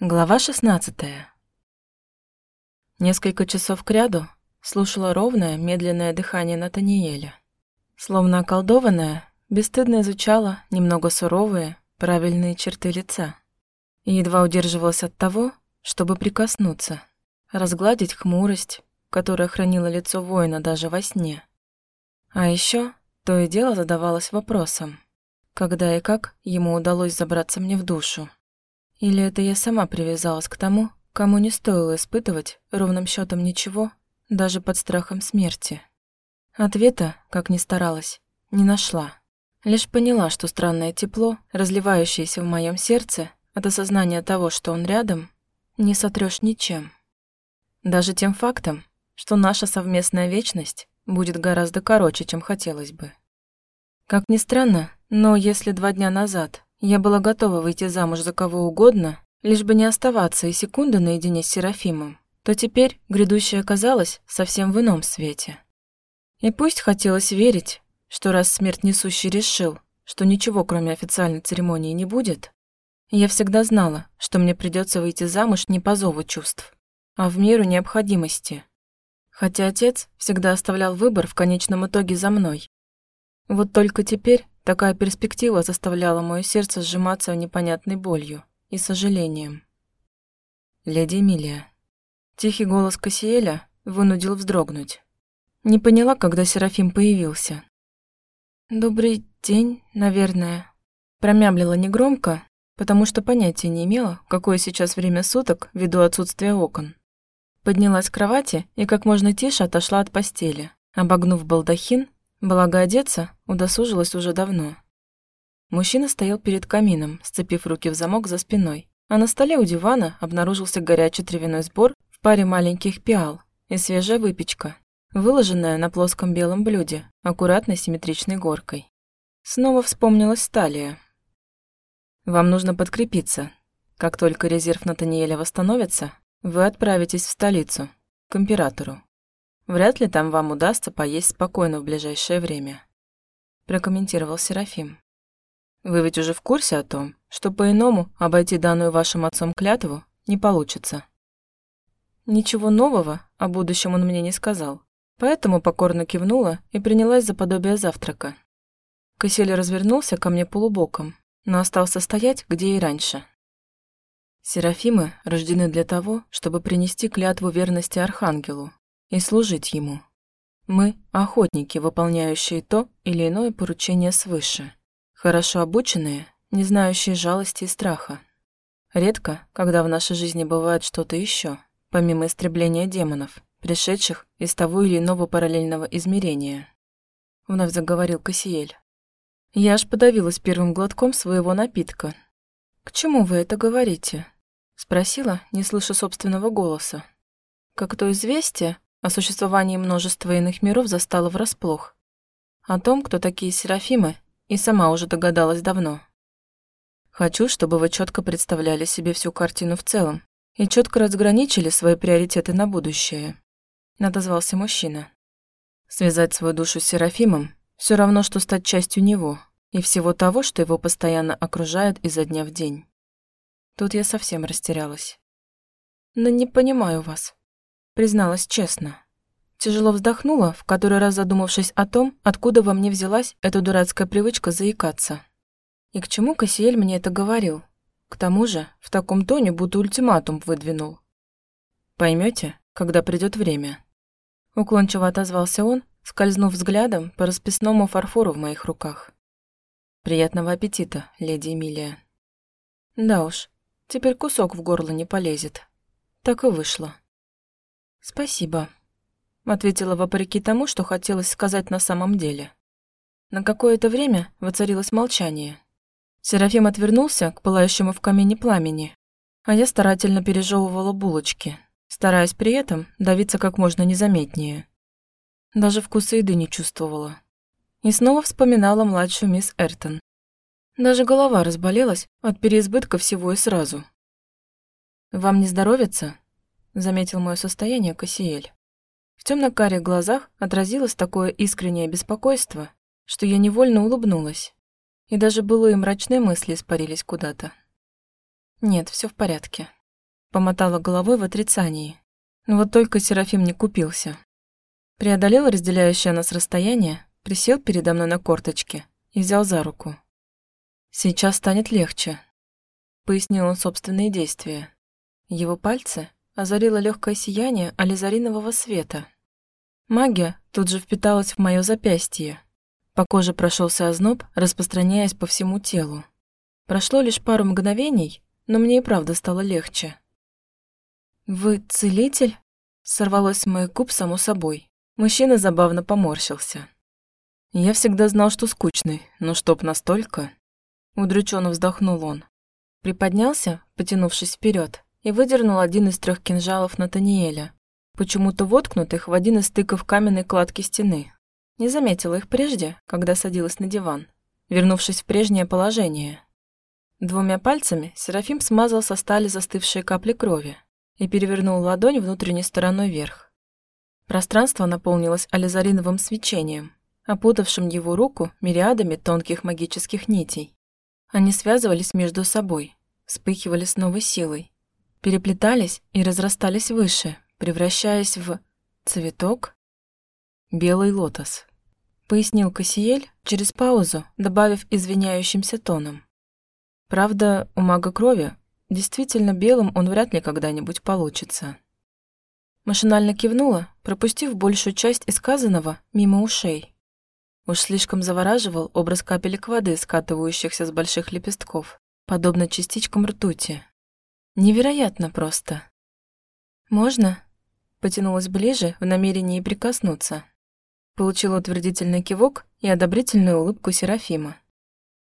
Глава 16 Несколько часов кряду слушала ровное, медленное дыхание Натаниэля. Словно околдованная, бесстыдно изучала немного суровые, правильные черты лица. И едва удерживалась от того, чтобы прикоснуться, разгладить хмурость, которая хранила лицо воина даже во сне. А еще то и дело задавалась вопросом, когда и как ему удалось забраться мне в душу. Или это я сама привязалась к тому, кому не стоило испытывать ровным счетом ничего, даже под страхом смерти? Ответа, как ни старалась, не нашла. Лишь поняла, что странное тепло, разливающееся в моем сердце от осознания того, что он рядом, не сотрешь ничем. Даже тем фактом, что наша совместная вечность будет гораздо короче, чем хотелось бы. Как ни странно, но если два дня назад я была готова выйти замуж за кого угодно, лишь бы не оставаться и секунды наедине с Серафимом, то теперь грядущее оказалось совсем в ином свете. И пусть хотелось верить, что раз смерть несущий решил, что ничего кроме официальной церемонии не будет, я всегда знала, что мне придется выйти замуж не по зову чувств, а в меру необходимости. Хотя отец всегда оставлял выбор в конечном итоге за мной. Вот только теперь Такая перспектива заставляла мое сердце сжиматься непонятной болью и сожалением. «Леди Эмилия». Тихий голос Кассиэля вынудил вздрогнуть. Не поняла, когда Серафим появился. «Добрый день, наверное». Промямлила негромко, потому что понятия не имела, какое сейчас время суток ввиду отсутствия окон. Поднялась с кровати и как можно тише отошла от постели. Обогнув балдахин, Благо одеться удосужилась уже давно. Мужчина стоял перед камином, сцепив руки в замок за спиной, а на столе у дивана обнаружился горячий травяной сбор в паре маленьких пиал и свежая выпечка, выложенная на плоском белом блюде, аккуратной симметричной горкой. Снова вспомнилась Сталия. «Вам нужно подкрепиться. Как только резерв Натаниэля восстановится, вы отправитесь в столицу, к императору. Вряд ли там вам удастся поесть спокойно в ближайшее время», прокомментировал Серафим. «Вы ведь уже в курсе о том, что по-иному обойти данную вашим отцом клятву не получится?» Ничего нового о будущем он мне не сказал, поэтому покорно кивнула и принялась за подобие завтрака. Касель развернулся ко мне полубоком, но остался стоять, где и раньше. Серафимы рождены для того, чтобы принести клятву верности Архангелу, и служить ему. Мы – охотники, выполняющие то или иное поручение свыше, хорошо обученные, не знающие жалости и страха. Редко, когда в нашей жизни бывает что-то еще, помимо истребления демонов, пришедших из того или иного параллельного измерения. Вновь заговорил Кассиэль. Я аж подавилась первым глотком своего напитка. «К чему вы это говорите?» Спросила, не слыша собственного голоса. Как то известие, о существовании множества иных миров застала врасплох. О том, кто такие Серафимы, и сама уже догадалась давно. Хочу, чтобы вы четко представляли себе всю картину в целом и четко разграничили свои приоритеты на будущее. Надозвался мужчина. Связать свою душу с Серафимом все равно, что стать частью него и всего того, что его постоянно окружает изо дня в день. Тут я совсем растерялась. Но не понимаю вас призналась честно. Тяжело вздохнула, в который раз задумавшись о том, откуда во мне взялась эта дурацкая привычка заикаться. И к чему Кассиэль мне это говорил? К тому же, в таком тоне будто ультиматум выдвинул. Поймете, когда придет время. Уклончиво отозвался он, скользнув взглядом по расписному фарфору в моих руках. Приятного аппетита, леди Эмилия. Да уж, теперь кусок в горло не полезет. Так и вышло. «Спасибо», — ответила вопреки тому, что хотелось сказать на самом деле. На какое-то время воцарилось молчание. Серафим отвернулся к пылающему в камине пламени, а я старательно пережевывала булочки, стараясь при этом давиться как можно незаметнее. Даже вкуса еды не чувствовала. И снова вспоминала младшую мисс Эртон. Даже голова разболелась от переизбытка всего и сразу. «Вам не здоровится?» Заметил мое состояние Кассиэль. В темно-карих глазах отразилось такое искреннее беспокойство, что я невольно улыбнулась, и даже былые мрачные мысли испарились куда-то. Нет, все в порядке. Помотала головой в отрицании. Но вот только Серафим не купился. Преодолел разделяющее нас расстояние, присел передо мной на корточки и взял за руку. «Сейчас станет легче», — пояснил он собственные действия. Его пальцы озарило легкое сияние ализаринового света. Магия тут же впиталась в мое запястье. По коже прошелся озноб, распространяясь по всему телу. Прошло лишь пару мгновений, но мне и правда стало легче. «Вы целитель?» Сорвалось с моих губ само собой. Мужчина забавно поморщился. Я всегда знал, что скучный, но чтоб настолько... Удрученно вздохнул он. Приподнялся, потянувшись вперед, и выдернул один из трех кинжалов Натаниэля, почему-то воткнутых в один из стыков каменной кладки стены. Не заметила их прежде, когда садилась на диван, вернувшись в прежнее положение. Двумя пальцами Серафим смазал со стали застывшие капли крови и перевернул ладонь внутренней стороной вверх. Пространство наполнилось ализариновым свечением, опутавшим его руку мириадами тонких магических нитей. Они связывались между собой, вспыхивали с новой силой, переплетались и разрастались выше, превращаясь в цветок «Белый лотос», пояснил Кассиэль через паузу, добавив извиняющимся тоном. Правда, у мага крови действительно белым он вряд ли когда-нибудь получится. Машинально кивнула, пропустив большую часть исказанного мимо ушей. Уж слишком завораживал образ капелек воды, скатывающихся с больших лепестков, подобно частичкам ртути. Невероятно просто. «Можно?» Потянулась ближе в намерении прикоснуться. Получила утвердительный кивок и одобрительную улыбку Серафима.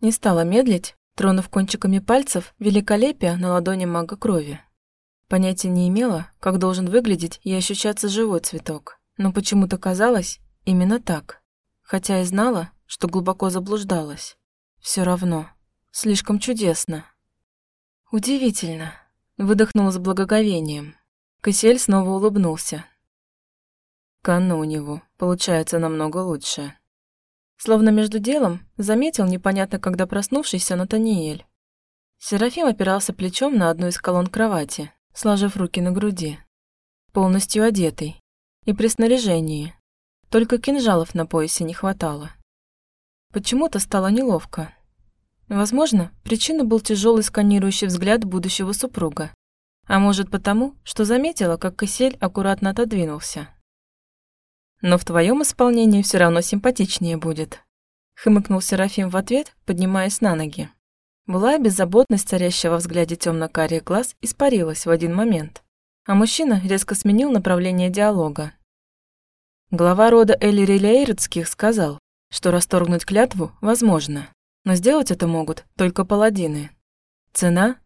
Не стала медлить, тронув кончиками пальцев великолепие на ладони мага крови. Понятия не имела, как должен выглядеть и ощущаться живой цветок, но почему-то казалось именно так хотя и знала, что глубоко заблуждалась. Все равно. Слишком чудесно. Удивительно. Выдохнула с благоговением. Кисель снова улыбнулся. Канна у него получается намного лучше. Словно между делом заметил непонятно когда проснувшийся Натаниэль. Серафим опирался плечом на одну из колонн кровати, сложив руки на груди. Полностью одетый. И при снаряжении, только кинжалов на поясе не хватало. Почему-то стало неловко. Возможно, причиной был тяжелый сканирующий взгляд будущего супруга. А может потому, что заметила, как кисель аккуратно отодвинулся. «Но в твоем исполнении все равно симпатичнее будет», — хмыкнул Серафим в ответ, поднимаясь на ноги. Былая беззаботность, царящая во взгляде темно-карих глаз, испарилась в один момент. А мужчина резко сменил направление диалога, Глава рода Эллири сказал, что расторгнуть клятву возможно, но сделать это могут только паладины. Цена?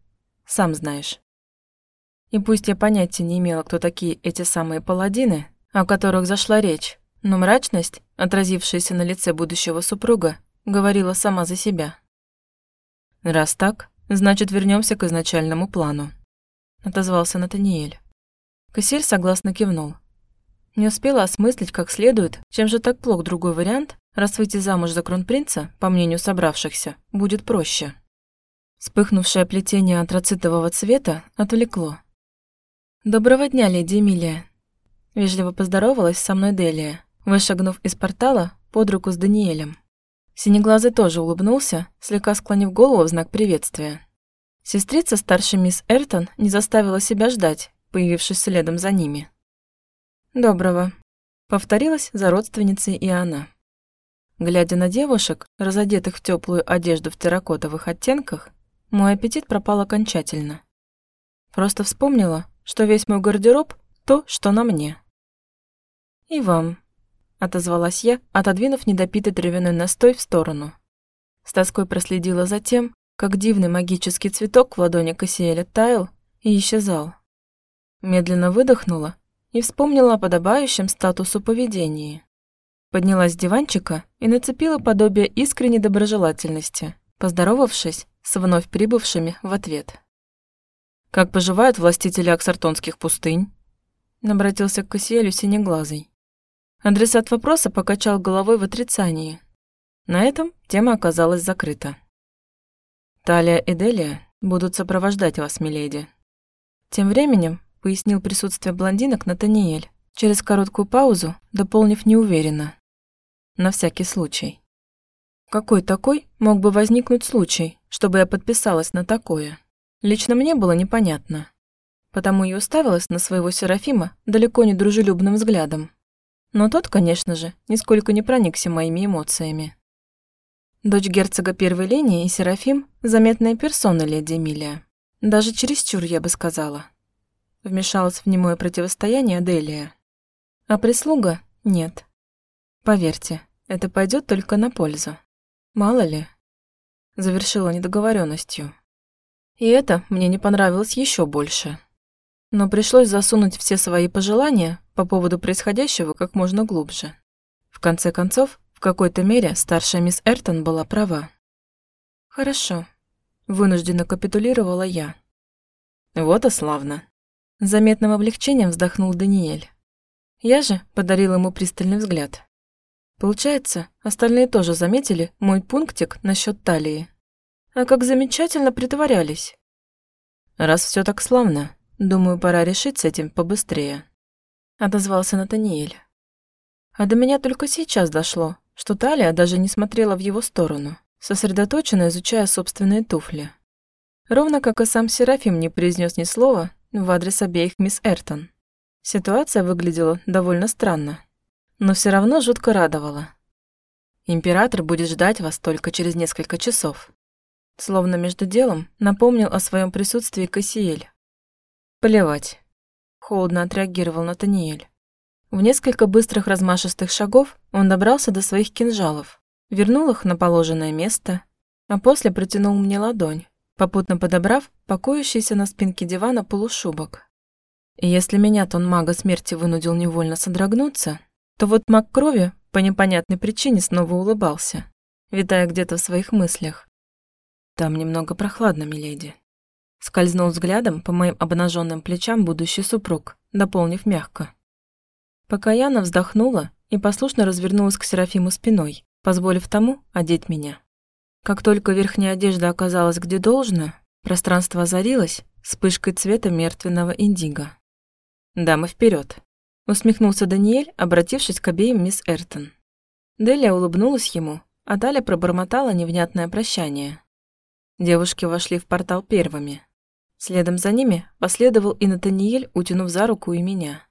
Сам знаешь. И пусть я понятия не имела, кто такие эти самые паладины, о которых зашла речь, но мрачность, отразившаяся на лице будущего супруга, говорила сама за себя. «Раз так, значит, вернемся к изначальному плану», — отозвался Натаниэль. Кассиль согласно кивнул. Не успела осмыслить как следует, чем же так плох другой вариант, раз выйти замуж за кронпринца, по мнению собравшихся, будет проще. Вспыхнувшее плетение антрацитового цвета отвлекло. «Доброго дня, леди Эмилия!» Вежливо поздоровалась со мной Делия, вышагнув из портала под руку с Даниэлем. Синеглазый тоже улыбнулся, слегка склонив голову в знак приветствия. Сестрица, старшей мисс Эртон, не заставила себя ждать, появившись следом за ними. «Доброго», — повторилась за родственницей и она. Глядя на девушек, разодетых в теплую одежду в терракотовых оттенках, мой аппетит пропал окончательно. Просто вспомнила, что весь мой гардероб — то, что на мне. «И вам», — отозвалась я, отодвинув недопитый травяной настой в сторону. С тоской проследила за тем, как дивный магический цветок в ладони Кассиэля таял и исчезал. Медленно выдохнула и вспомнила о подобающем статусу поведении. Поднялась с диванчика и нацепила подобие искренней доброжелательности, поздоровавшись с вновь прибывшими в ответ. «Как поживают властители Аксартонских пустынь?» Обратился к Кассиэлю синеглазый. Адресат вопроса покачал головой в отрицании. На этом тема оказалась закрыта. «Талия и Делия будут сопровождать вас, миледи», Тем временем пояснил присутствие блондинок Натаниэль, через короткую паузу дополнив неуверенно. На всякий случай. Какой такой мог бы возникнуть случай, чтобы я подписалась на такое? Лично мне было непонятно. Потому и уставилась на своего Серафима далеко не дружелюбным взглядом. Но тот, конечно же, нисколько не проникся моими эмоциями. Дочь герцога первой линии и Серафим – заметная персона леди Эмилия. Даже чересчур, я бы сказала. Вмешалась в немое противостояние Делия. А прислуга – нет. Поверьте, это пойдет только на пользу. Мало ли. Завершила недоговоренностью. И это мне не понравилось еще больше. Но пришлось засунуть все свои пожелания по поводу происходящего как можно глубже. В конце концов, в какой-то мере старшая мисс Эртон была права. «Хорошо», – вынужденно капитулировала я. «Вот и славно», – заметным облегчением вздохнул Даниэль. Я же подарил ему пристальный взгляд. Получается, остальные тоже заметили мой пунктик насчет талии. А как замечательно притворялись. Раз все так славно, думаю, пора решить с этим побыстрее. Отозвался Натаниэль. А до меня только сейчас дошло, что Талия даже не смотрела в его сторону, сосредоточенно изучая собственные туфли. Ровно как и сам Серафим не произнес ни слова в адрес обеих мисс Эртон. Ситуация выглядела довольно странно, но все равно жутко радовала. Император будет ждать вас только через несколько часов. Словно между делом напомнил о своем присутствии Кассиэль. Плевать. Холодно отреагировал Натаниэль. В несколько быстрых размашистых шагов он добрался до своих кинжалов, вернул их на положенное место, а после протянул мне ладонь, попутно подобрав покоящийся на спинке дивана полушубок. Если меня тон мага смерти вынудил невольно содрогнуться, то вот маг крови по непонятной причине снова улыбался, витая где-то в своих мыслях. «Там немного прохладно, миледи». Скользнул взглядом по моим обнаженным плечам будущий супруг, дополнив мягко. Покаянно вздохнула и послушно развернулась к Серафиму спиной, позволив тому одеть меня. Как только верхняя одежда оказалась где должно, пространство озарилось вспышкой цвета мертвенного индиго. «Дамы, вперед! Усмехнулся Даниэль, обратившись к обеим мисс Эртон. Делия улыбнулась ему, а Таля пробормотала невнятное прощание. Девушки вошли в портал первыми. Следом за ними последовал и Натаниэль, утянув за руку и меня.